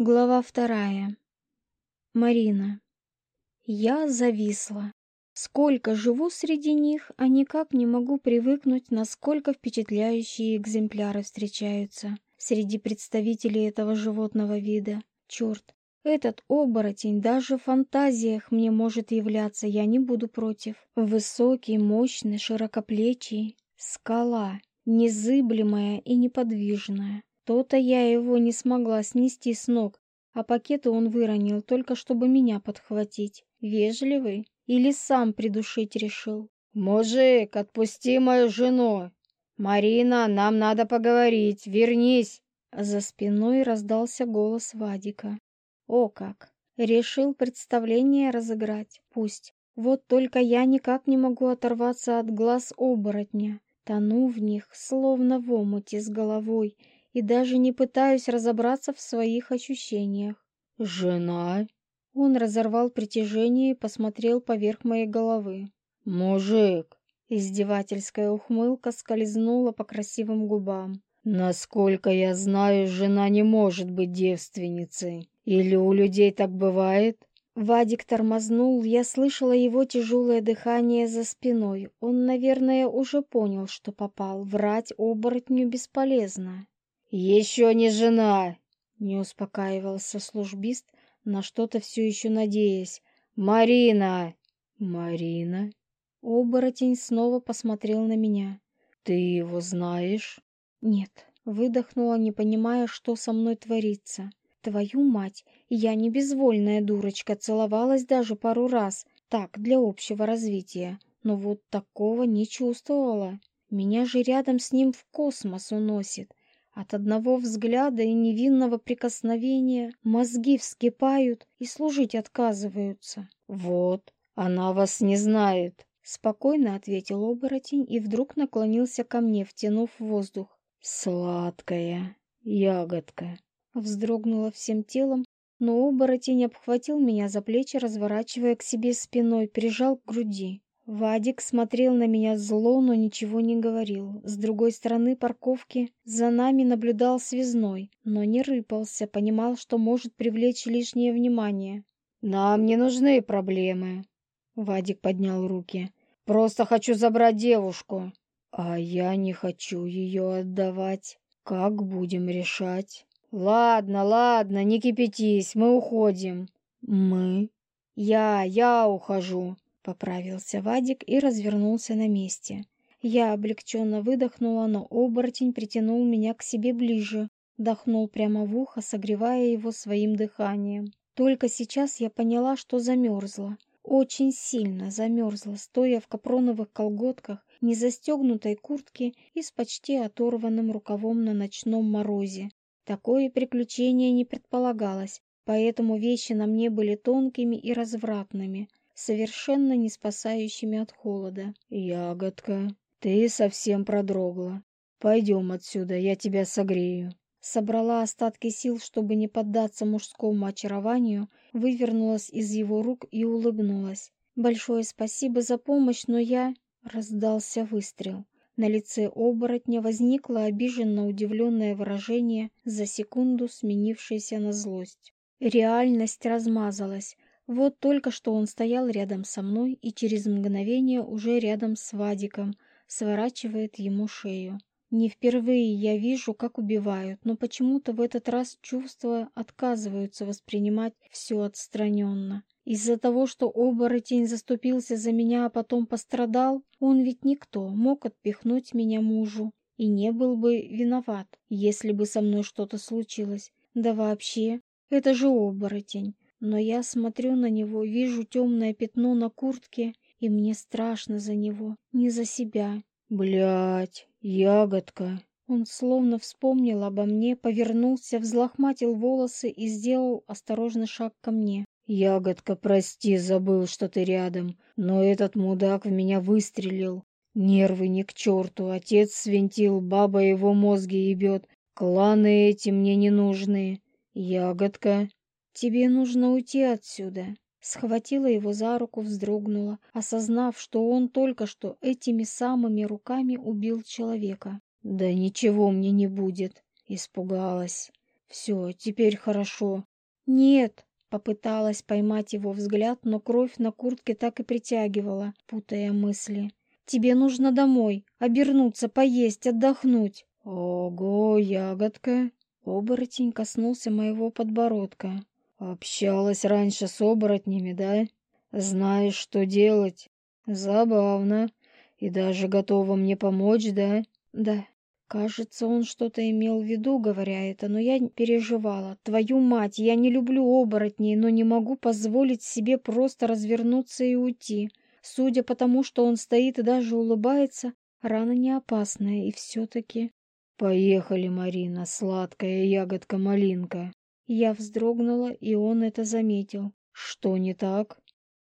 Глава вторая. Марина. Я зависла. Сколько живу среди них, а никак не могу привыкнуть, насколько впечатляющие экземпляры встречаются среди представителей этого животного вида. Черт, этот оборотень даже в фантазиях мне может являться, я не буду против. Высокий, мощный, широкоплечий, скала, незыблемая и неподвижная. То-то я его не смогла снести с ног, а пакеты он выронил только чтобы меня подхватить. Вежливый? Или сам придушить решил? «Мужик, отпусти мою жену! Марина, нам надо поговорить, вернись!» За спиной раздался голос Вадика. О как! Решил представление разыграть. Пусть. Вот только я никак не могу оторваться от глаз оборотня. Тону в них, словно в омуте с головой, и даже не пытаюсь разобраться в своих ощущениях. «Жена?» Он разорвал притяжение и посмотрел поверх моей головы. «Мужик!» Издевательская ухмылка скользнула по красивым губам. «Насколько я знаю, жена не может быть девственницей. Или у людей так бывает?» Вадик тормознул, я слышала его тяжелое дыхание за спиной. Он, наверное, уже понял, что попал. Врать оборотню бесполезно. «Еще не жена!» — не успокаивался службист, на что-то все еще надеясь. «Марина!» «Марина?» Оборотень снова посмотрел на меня. «Ты его знаешь?» «Нет», — выдохнула, не понимая, что со мной творится. «Твою мать! Я не безвольная дурочка, целовалась даже пару раз, так, для общего развития, но вот такого не чувствовала. Меня же рядом с ним в космос уносит. От одного взгляда и невинного прикосновения мозги вскипают и служить отказываются. «Вот, она вас не знает», — спокойно ответил оборотень и вдруг наклонился ко мне, втянув воздух. «Сладкая ягодка», — вздрогнула всем телом, но оборотень обхватил меня за плечи, разворачивая к себе спиной, прижал к груди. Вадик смотрел на меня зло, но ничего не говорил. С другой стороны парковки за нами наблюдал связной, но не рыпался, понимал, что может привлечь лишнее внимание. «Нам не нужны проблемы», — Вадик поднял руки. «Просто хочу забрать девушку». «А я не хочу ее отдавать. Как будем решать?» «Ладно, ладно, не кипятись, мы уходим». «Мы?» «Я, я ухожу». Поправился Вадик и развернулся на месте. Я облегченно выдохнула, но оборотень притянул меня к себе ближе, дохнул прямо в ухо, согревая его своим дыханием. Только сейчас я поняла, что замерзла. Очень сильно замерзла, стоя в капроновых колготках, незастегнутой куртке и с почти оторванным рукавом на ночном морозе. Такое приключение не предполагалось, поэтому вещи на мне были тонкими и развратными, совершенно не спасающими от холода. «Ягодка, ты совсем продрогла. Пойдем отсюда, я тебя согрею». Собрала остатки сил, чтобы не поддаться мужскому очарованию, вывернулась из его рук и улыбнулась. «Большое спасибо за помощь, но я...» Раздался выстрел. На лице оборотня возникло обиженно удивленное выражение, за секунду сменившееся на злость. Реальность размазалась, вот только что он стоял рядом со мной и через мгновение уже рядом с Вадиком, сворачивает ему шею. Не впервые я вижу, как убивают, но почему-то в этот раз чувства отказываются воспринимать все отстраненно. Из-за того, что оборотень заступился за меня, а потом пострадал, он ведь никто, мог отпихнуть меня мужу. И не был бы виноват, если бы со мной что-то случилось. Да вообще, это же оборотень. Но я смотрю на него, вижу темное пятно на куртке, и мне страшно за него, не за себя. Блять, ягодка. Он словно вспомнил обо мне, повернулся, взлохматил волосы и сделал осторожный шаг ко мне. Ягодка, прости, забыл, что ты рядом, но этот мудак в меня выстрелил. Нервы не к черту, отец свинтил, баба его мозги ебет. Кланы эти мне не нужны. Ягодка. «Тебе нужно уйти отсюда», Схватила его за руку, вздрогнула, осознав, что он только что этими самыми руками убил человека. «Да ничего мне не будет», — испугалась. Все, теперь хорошо. Нет, попыталась поймать его взгляд, но кровь на куртке так и притягивала, путая мысли. Тебе нужно домой, обернуться, поесть, отдохнуть. Ого, ягодка. Оборотень коснулся моего подбородка. Общалась раньше с оборотнями, да? Знаешь, что делать? Забавно. И даже готова мне помочь, да? Да. Кажется, он что-то имел в виду, говоря это, но я переживала. Твою мать, я не люблю оборотней, но не могу позволить себе просто развернуться и уйти. Судя по тому, что он стоит и даже улыбается, рана не опасная, и все-таки... «Поехали, Марина, сладкая ягодка-малинка!» Я вздрогнула, и он это заметил. «Что не так?»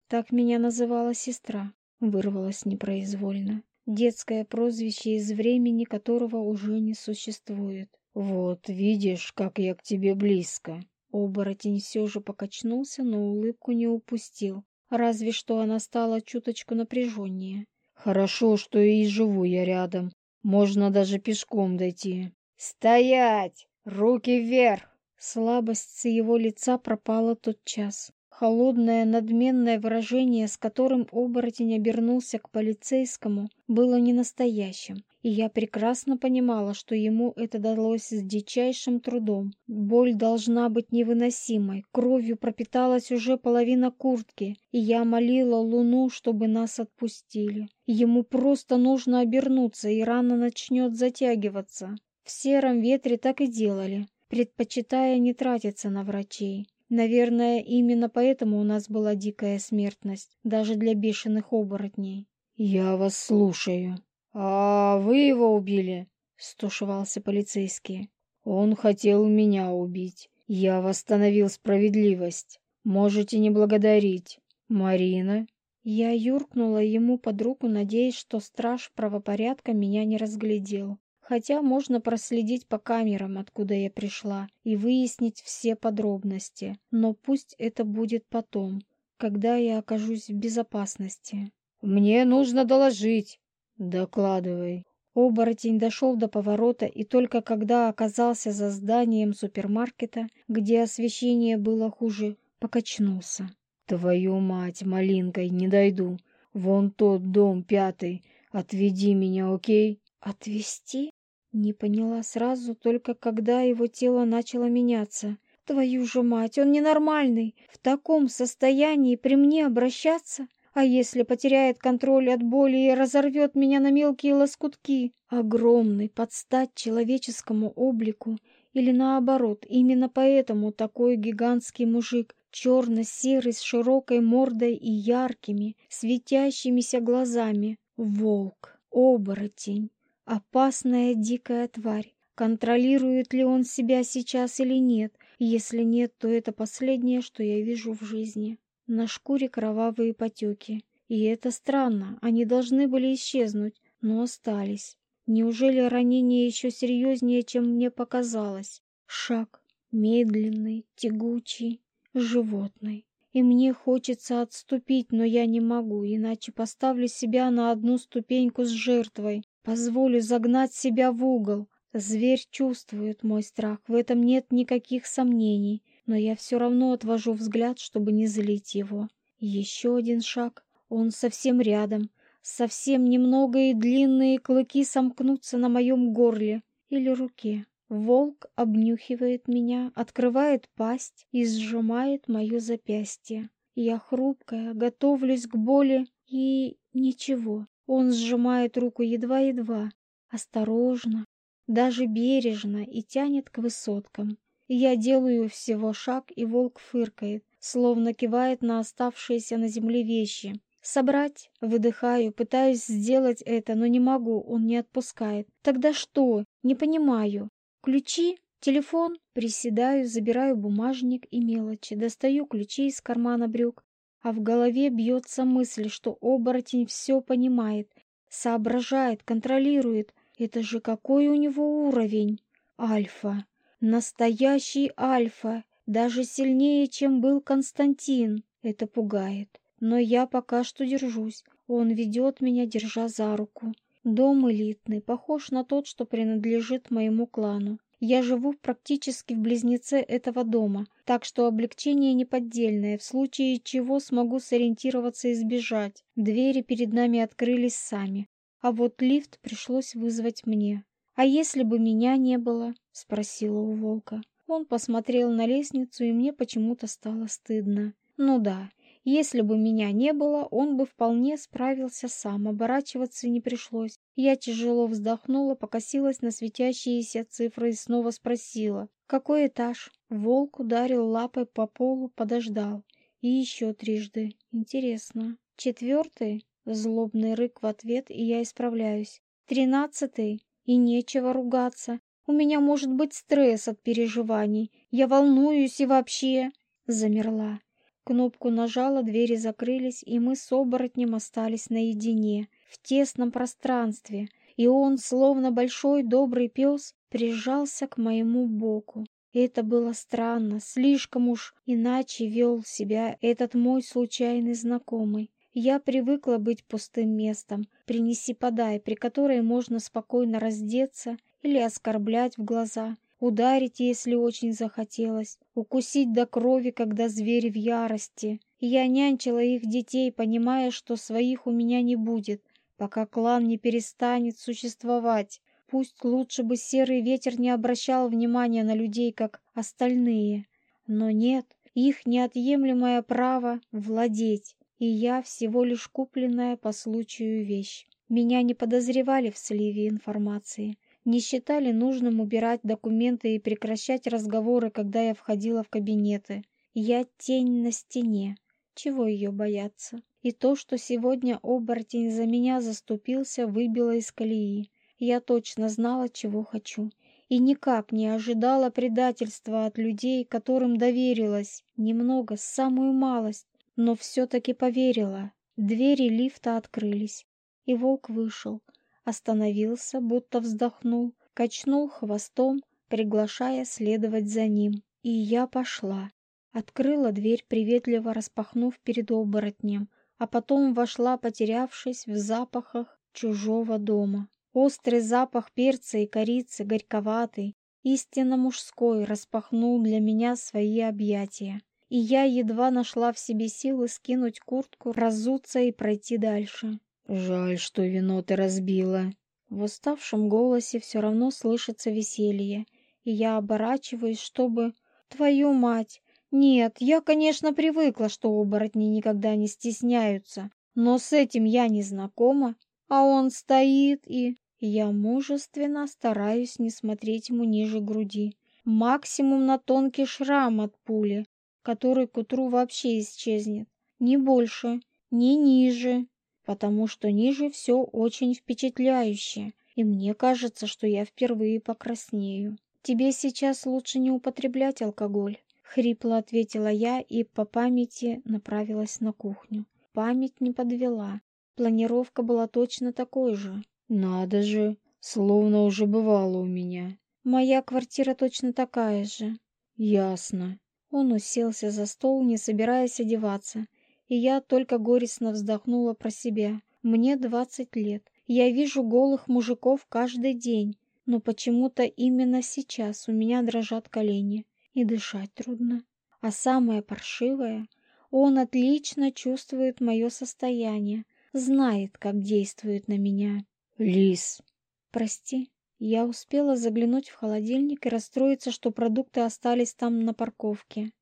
Так меня называла сестра, вырвалась непроизвольно. Детское прозвище из времени, которого уже не существует. «Вот, видишь, как я к тебе близко!» Оборотень все же покачнулся, но улыбку не упустил. Разве что она стала чуточку напряженнее. «Хорошо, что и живу я рядом. Можно даже пешком дойти. «Стоять! Руки вверх!» Слабость с его лица пропала тот час. Холодное, надменное выражение, с которым оборотень обернулся к полицейскому, было не настоящим, и я прекрасно понимала, что ему это далось с дичайшим трудом. Боль должна быть невыносимой, кровью пропиталась уже половина куртки, и я молила Луну, чтобы нас отпустили. Ему просто нужно обернуться, и рана начнет затягиваться. В сером ветре так и делали, предпочитая не тратиться на врачей. Наверное, именно поэтому у нас была дикая смертность, даже для бешеных оборотней. «Я вас слушаю». «А вы его убили?» — стушевался полицейский. «Он хотел меня убить. Я восстановил справедливость. Можете не благодарить. Марина?» Я юркнула ему под руку, надеясь, что страж правопорядка меня не разглядел хотя можно проследить по камерам, откуда я пришла, и выяснить все подробности. Но пусть это будет потом, когда я окажусь в безопасности. «Мне нужно доложить». «Докладывай». Оборотень дошел до поворота, и только когда оказался за зданием супермаркета, где освещение было хуже, покачнулся. «Твою мать, малинкой, не дойду. Вон тот дом пятый. Отведи меня, окей?» «Отвезти?» Не поняла сразу, только когда его тело начало меняться. Твою же мать, он ненормальный. В таком состоянии при мне обращаться? А если потеряет контроль от боли и разорвет меня на мелкие лоскутки? Огромный, под стать человеческому облику. Или наоборот, именно поэтому такой гигантский мужик, черно-серый, с широкой мордой и яркими, светящимися глазами. Волк, оборотень. Опасная дикая тварь. Контролирует ли он себя сейчас или нет? Если нет, то это последнее, что я вижу в жизни. На шкуре кровавые потеки. И это странно, они должны были исчезнуть, но остались. Неужели ранение еще серьезнее, чем мне показалось? Шаг медленный, тягучий, животный. И мне хочется отступить, но я не могу, иначе поставлю себя на одну ступеньку с жертвой. Позволю загнать себя в угол. Зверь чувствует мой страх, в этом нет никаких сомнений, но я все равно отвожу взгляд, чтобы не злить его. Еще один шаг, он совсем рядом, совсем немного и длинные клыки сомкнутся на моем горле или руке. Волк обнюхивает меня, открывает пасть и сжимает мое запястье. Я хрупкая, готовлюсь к боли и ничего. Он сжимает руку едва-едва, осторожно, даже бережно и тянет к высоткам. Я делаю всего шаг, и волк фыркает, словно кивает на оставшиеся на земле вещи. Собрать? Выдыхаю, пытаюсь сделать это, но не могу, он не отпускает. Тогда что? Не понимаю. Ключи? Телефон? Приседаю, забираю бумажник и мелочи, достаю ключи из кармана брюк, а в голове бьется мысль, что оборотень все понимает, соображает, контролирует. Это же какой у него уровень? Альфа. Настоящий альфа. Даже сильнее, чем был Константин. Это пугает. Но я пока что держусь. Он ведет меня, держа за руку. Дом элитный, похож на тот, что принадлежит моему клану. Я живу практически в близнеце этого дома, так что облегчение неподдельное, в случае чего смогу сориентироваться и сбежать. Двери перед нами открылись сами, а вот лифт пришлось вызвать мне. «А если бы меня не было?» — спросила у волка. Он посмотрел на лестницу, и мне почему-то стало стыдно. «Ну да, если бы меня не было, он бы вполне справился сам, оборачиваться не пришлось. Я тяжело вздохнула, покосилась на светящиеся цифры и снова спросила. «Какой этаж?» Волк ударил лапой по полу, подождал. И еще трижды. Интересно. Четвертый? Злобный рык в ответ, и я исправляюсь. Тринадцатый? И нечего ругаться. У меня может быть стресс от переживаний. Я волнуюсь и вообще... Замерла. Кнопку нажала, двери закрылись, и мы с оборотнем остались наедине, в тесном пространстве, и он, словно большой добрый пес, прижался к моему боку. Это было странно, слишком уж иначе вел себя этот мой случайный знакомый. Я привыкла быть пустым местом, принеси-подай, при которой можно спокойно раздеться или оскорблять в глаза, ударить, если очень захотелось, укусить до крови, когда зверь в ярости. я нянчила их детей, понимая, что своих у меня не будет, пока клан не перестанет существовать. Пусть лучше бы серый ветер не обращал внимания на людей, как остальные. Но нет, их неотъемлемое право владеть, и я всего лишь купленная по случаю вещь. Меня не подозревали в сливе информации не считали нужным убирать документы и прекращать разговоры, когда я входила в кабинеты. Я тень на стене. Чего ее бояться? И то, что сегодня оборотень за меня заступился, выбило из колеи. Я точно знала, чего хочу. И никак не ожидала предательства от людей, которым доверилась. Немного, самую малость. Но все-таки поверила. Двери лифта открылись. И волк вышел остановился, будто вздохнул, качнул хвостом, приглашая следовать за ним. И я пошла. Открыла дверь, приветливо распахнув перед оборотнем, а потом вошла, потерявшись в запахах чужого дома. Острый запах перца и корицы, горьковатый, истинно мужской, распахнул для меня свои объятия. И я едва нашла в себе силы скинуть куртку, разуться и пройти дальше. «Жаль, что вино ты разбила». В уставшем голосе все равно слышится веселье, и я оборачиваюсь, чтобы... Твою мать! Нет, я, конечно, привыкла, что оборотни никогда не стесняются, но с этим я не знакома, а он стоит и... Я мужественно стараюсь не смотреть ему ниже груди. Максимум на тонкий шрам от пули, который к утру вообще исчезнет. Не больше, не ниже потому что ниже все очень впечатляюще, и мне кажется, что я впервые покраснею. Тебе сейчас лучше не употреблять алкоголь, хрипло ответила я и по памяти направилась на кухню. Память не подвела. Планировка была точно такой же. Надо же, словно уже бывало у меня. Моя квартира точно такая же. Ясно. Он уселся за стол, не собираясь одеваться, и я только горестно вздохнула про себя. Мне двадцать лет. Я вижу голых мужиков каждый день, но почему-то именно сейчас у меня дрожат колени, и дышать трудно. А самое паршивое, он отлично чувствует мое состояние, знает, как действует на меня. Лис. Прости, я успела заглянуть в холодильник и расстроиться, что продукты остались там на парковке.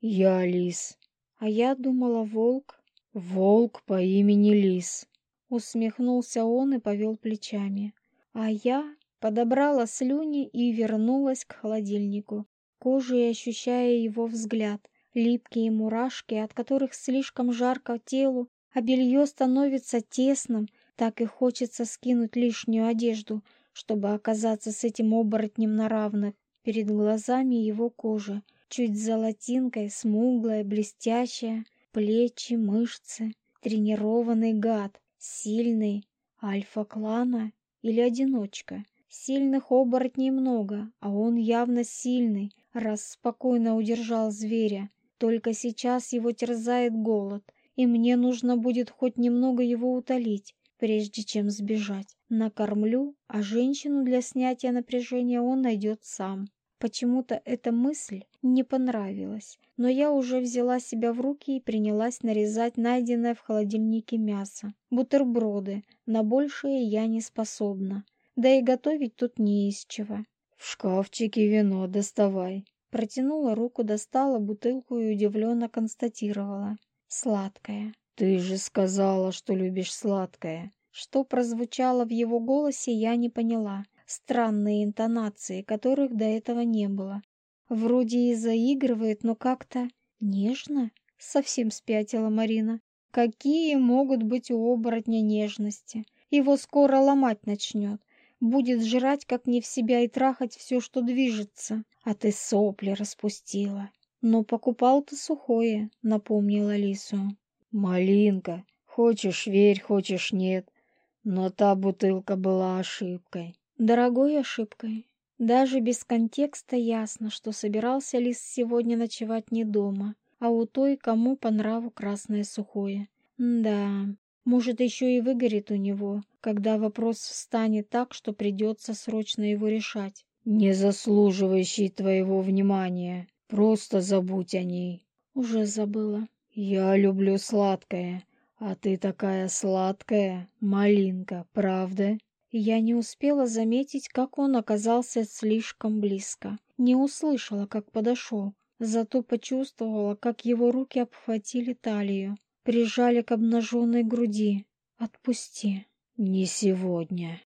Я Лис. А я думала, волк. Волк по имени Лис. Усмехнулся он и повел плечами. А я подобрала слюни и вернулась к холодильнику, кожей ощущая его взгляд, липкие мурашки, от которых слишком жарко телу, а белье становится тесным, так и хочется скинуть лишнюю одежду, чтобы оказаться с этим оборотнем на равных. Перед глазами его кожа, чуть золотинкой, смуглая, блестящая, плечи, мышцы, тренированный гад, сильный, альфа-клана или одиночка. Сильных оборотней много, а он явно сильный, раз спокойно удержал зверя. Только сейчас его терзает голод, и мне нужно будет хоть немного его утолить, прежде чем сбежать. Накормлю, а женщину для снятия напряжения он найдет сам. Почему-то эта мысль не понравилась, но я уже взяла себя в руки и принялась нарезать найденное в холодильнике мясо. Бутерброды, на большее я не способна. Да и готовить тут не из чего. «В шкафчике вино доставай». Протянула руку, достала бутылку и удивленно констатировала. Сладкое. «Ты же сказала, что любишь сладкое». Что прозвучало в его голосе, я не поняла странные интонации, которых до этого не было. Вроде и заигрывает, но как-то нежно. Совсем спятила Марина. Какие могут быть у оборотня нежности? Его скоро ломать начнет. Будет жрать, как не в себя, и трахать все, что движется. А ты сопли распустила. Но покупал ты сухое, напомнила Лису. Малинка, хочешь верь, хочешь нет. Но та бутылка была ошибкой. Дорогой ошибкой. Даже без контекста ясно, что собирался Лис сегодня ночевать не дома, а у той, кому по нраву красное сухое. да, может, еще и выгорит у него, когда вопрос встанет так, что придется срочно его решать. Не заслуживающий твоего внимания. Просто забудь о ней. Уже забыла. Я люблю сладкое, а ты такая сладкая, малинка, правда? Я не успела заметить, как он оказался слишком близко. Не услышала, как подошел, зато почувствовала, как его руки обхватили талию, прижали к обнаженной груди. «Отпусти». «Не сегодня».